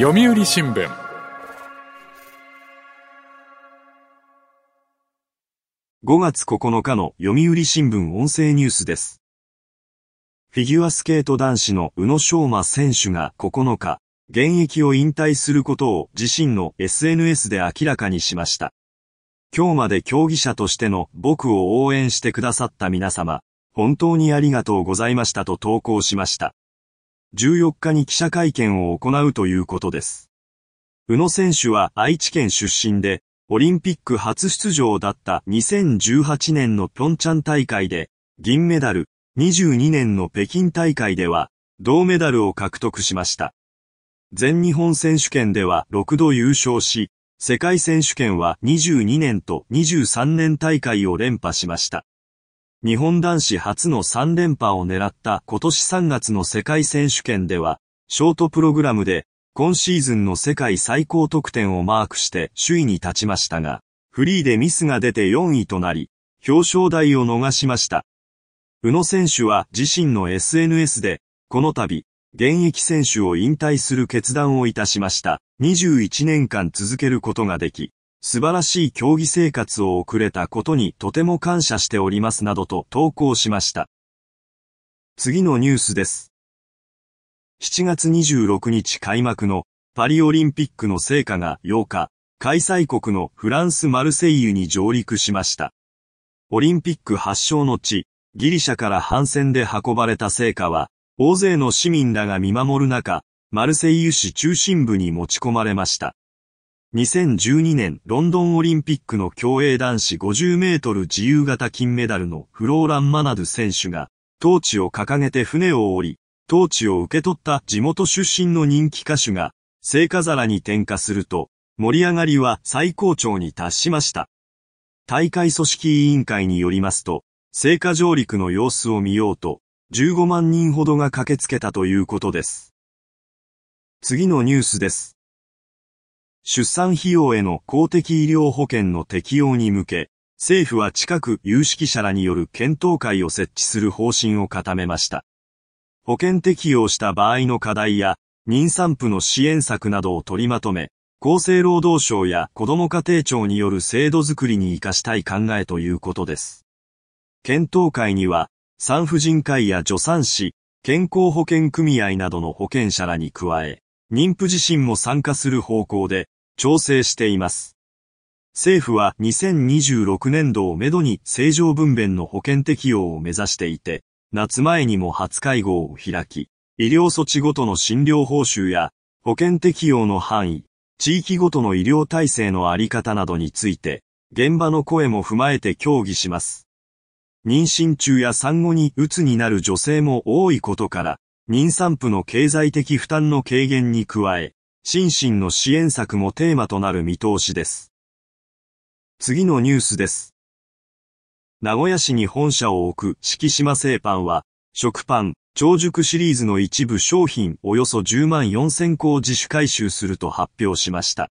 読売新聞5月9日の読売新聞音声ニュースです。フィギュアスケート男子の宇野昌磨選手が9日、現役を引退することを自身の SNS で明らかにしました。今日まで競技者としての僕を応援してくださった皆様、本当にありがとうございましたと投稿しました。14日に記者会見を行うということです。宇野選手は愛知県出身で、オリンピック初出場だった2018年のピョンチャン大会で銀メダル、22年の北京大会では銅メダルを獲得しました。全日本選手権では6度優勝し、世界選手権は22年と23年大会を連覇しました。日本男子初の3連覇を狙った今年3月の世界選手権では、ショートプログラムで今シーズンの世界最高得点をマークして首位に立ちましたが、フリーでミスが出て4位となり、表彰台を逃しました。宇野選手は自身の SNS で、この度、現役選手を引退する決断をいたしました。21年間続けることができ、素晴らしい競技生活を送れたことにとても感謝しておりますなどと投稿しました。次のニュースです。7月26日開幕のパリオリンピックの聖火が8日、開催国のフランス・マルセイユに上陸しました。オリンピック発祥の地、ギリシャから帆船で運ばれた聖火は、大勢の市民らが見守る中、マルセイユ市中心部に持ち込まれました。2012年ロンドンオリンピックの競泳男子50メートル自由形金メダルのフローラン・マナドゥ選手が、トーチを掲げて船を降り、トーチを受け取った地元出身の人気歌手が、聖火皿に点火すると、盛り上がりは最高潮に達しました。大会組織委員会によりますと、聖火上陸の様子を見ようと、15万人ほどが駆けつけたということです。次のニュースです。出産費用への公的医療保険の適用に向け、政府は近く有識者らによる検討会を設置する方針を固めました。保険適用した場合の課題や、妊産婦の支援策などを取りまとめ、厚生労働省や子ども家庭庁による制度づくりに活かしたい考えということです。検討会には、産婦人科医や助産師、健康保険組合などの保険者らに加え、妊婦自身も参加する方向で調整しています。政府は2026年度をめどに正常分娩の保険適用を目指していて、夏前にも初会合を開き、医療措置ごとの診療報酬や保険適用の範囲、地域ごとの医療体制のあり方などについて、現場の声も踏まえて協議します。妊娠中や産後に鬱になる女性も多いことから、妊産婦の経済的負担の軽減に加え、心身の支援策もテーマとなる見通しです。次のニュースです。名古屋市に本社を置く敷島製パンは、食パン、長熟シリーズの一部商品およそ10万4000個を自主回収すると発表しました。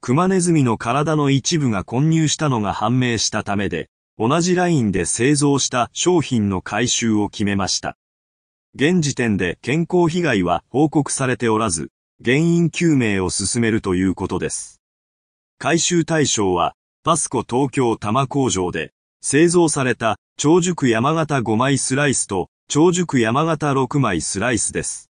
クマネズミの体の一部が混入したのが判明したためで、同じラインで製造した商品の回収を決めました。現時点で健康被害は報告されておらず、原因究明を進めるということです。回収対象は、パスコ東京多摩工場で、製造された長熟山形5枚スライスと長熟山形6枚スライスです。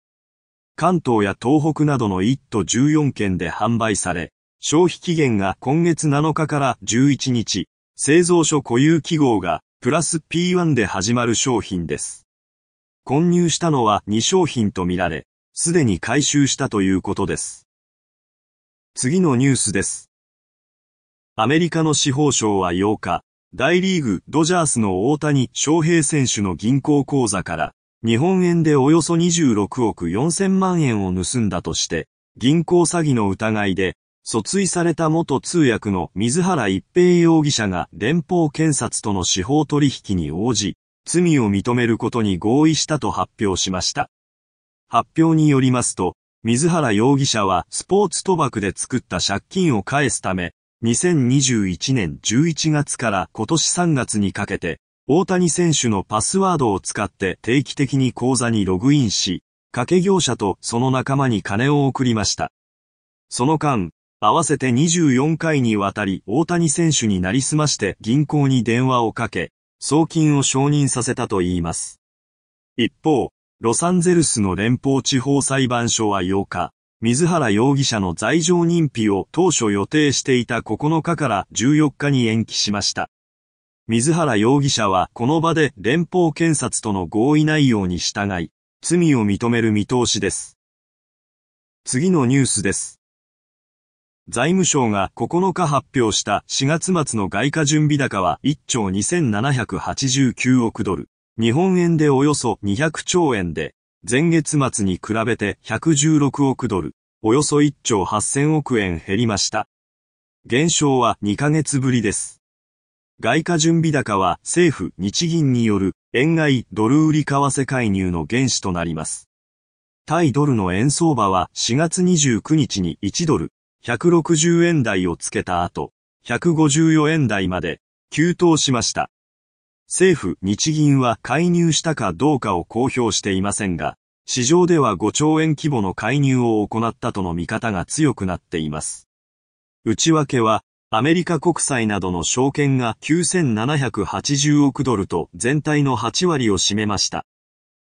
関東や東北などの1都14県で販売され、消費期限が今月7日から11日、製造所固有記号がプラス P1 で始まる商品です。混入したのは2商品とみられ、すでに回収したということです。次のニュースです。アメリカの司法省は8日、大リーグドジャースの大谷翔平選手の銀行口座から、日本円でおよそ26億4000万円を盗んだとして、銀行詐欺の疑いで、訴追された元通訳の水原一平容疑者が連邦検察との司法取引に応じ、罪を認めることに合意したと発表しました。発表によりますと、水原容疑者はスポーツ賭博で作った借金を返すため、2021年11月から今年3月にかけて、大谷選手のパスワードを使って定期的に口座にログインし、賭け業者とその仲間に金を送りました。その間、合わせて24回にわたり大谷選手になりすまして銀行に電話をかけ、送金を承認させたといいます。一方、ロサンゼルスの連邦地方裁判所は8日、水原容疑者の罪状認否を当初予定していた9日から14日に延期しました。水原容疑者はこの場で連邦検察との合意内容に従い、罪を認める見通しです。次のニュースです。財務省が9日発表した4月末の外貨準備高は1兆2789億ドル。日本円でおよそ200兆円で、前月末に比べて116億ドル、およそ1兆8000億円減りました。減少は2ヶ月ぶりです。外貨準備高は政府、日銀による円買いドル売り為替介入の原資となります。対ドルの円相場は4月29日に1ドル160円台をつけた後、154円台まで急騰しました。政府、日銀は介入したかどうかを公表していませんが、市場では5兆円規模の介入を行ったとの見方が強くなっています。内訳は、アメリカ国債などの証券が9780億ドルと全体の8割を占めました。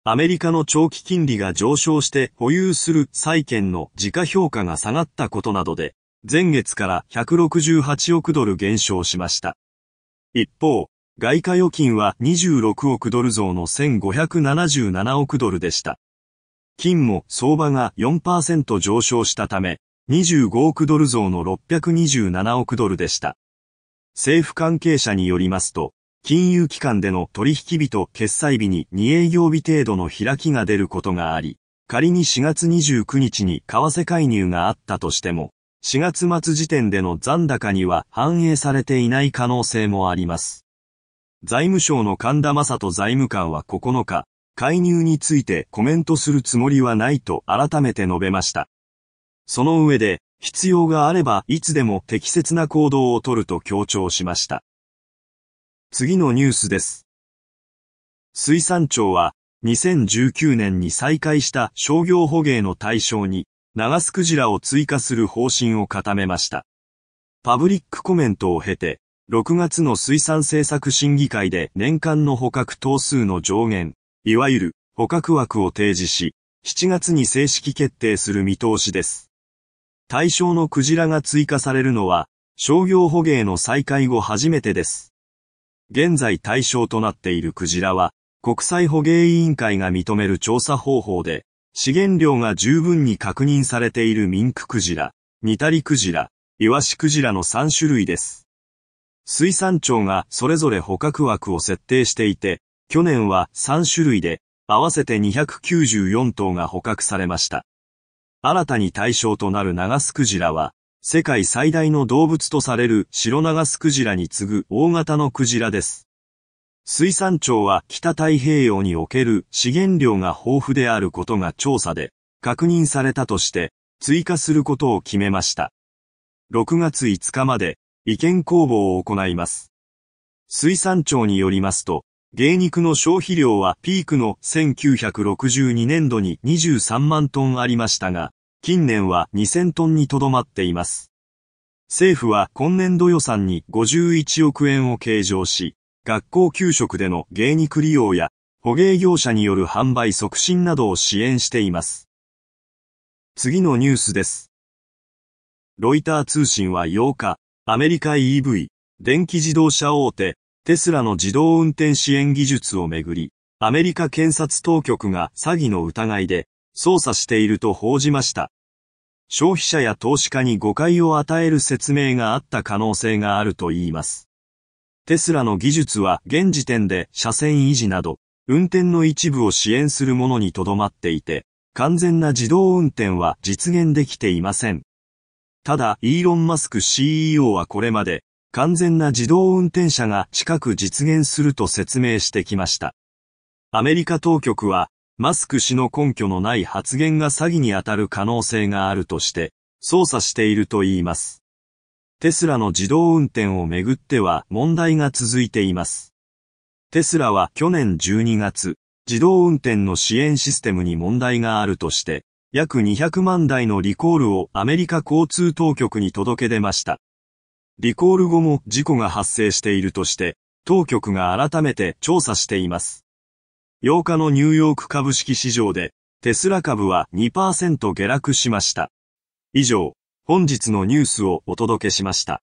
アメリカの長期金利が上昇して保有する債券の時価評価が下がったことなどで、前月から168億ドル減少しました。一方、外貨預金は26億ドル増の1577億ドルでした。金も相場が4%上昇したため、25億ドル増の627億ドルでした。政府関係者によりますと、金融機関での取引日と決済日に2営業日程度の開きが出ることがあり、仮に4月29日に為替介入があったとしても、4月末時点での残高には反映されていない可能性もあります。財務省の神田正人財務官は9日、介入についてコメントするつもりはないと改めて述べました。その上で、必要があればいつでも適切な行動をとると強調しました。次のニュースです。水産庁は、2019年に再開した商業捕鯨の対象に、長スクジラを追加する方針を固めました。パブリックコメントを経て、6月の水産政策審議会で年間の捕獲頭数の上限、いわゆる捕獲枠を提示し、7月に正式決定する見通しです。対象のクジラが追加されるのは、商業捕鯨の再開後初めてです。現在対象となっているクジラは、国際捕鯨委員会が認める調査方法で、資源量が十分に確認されているミンククジラ、ニタリクジラ、イワシクジラの3種類です。水産庁がそれぞれ捕獲枠を設定していて、去年は3種類で、合わせて294頭が捕獲されました。新たに対象となるナガスクジラは、世界最大の動物とされる白ナガスクジラに次ぐ大型のクジラです。水産庁は北太平洋における資源量が豊富であることが調査で確認されたとして追加することを決めました。6月5日まで意見公募を行います。水産庁によりますと、芸肉の消費量はピークの1962年度に23万トンありましたが、近年は2000トンにとどまっています。政府は今年度予算に51億円を計上し、学校給食での芸肉利用や捕鯨業者による販売促進などを支援しています。次のニュースです。ロイター通信は8日、アメリカ EV、電気自動車大手、テスラの自動運転支援技術をめぐり、アメリカ検察当局が詐欺の疑いで捜査していると報じました。消費者や投資家に誤解を与える説明があった可能性があると言います。テスラの技術は現時点で車線維持など、運転の一部を支援するものにとどまっていて、完全な自動運転は実現できていません。ただ、イーロン・マスク CEO はこれまで、完全な自動運転車が近く実現すると説明してきました。アメリカ当局は、マスク氏の根拠のない発言が詐欺に当たる可能性があるとして、捜査していると言います。テスラの自動運転をめぐっては問題が続いています。テスラは去年12月、自動運転の支援システムに問題があるとして、約200万台のリコールをアメリカ交通当局に届け出ました。リコール後も事故が発生しているとして、当局が改めて調査しています。8日のニューヨーク株式市場で、テスラ株は2%下落しました。以上、本日のニュースをお届けしました。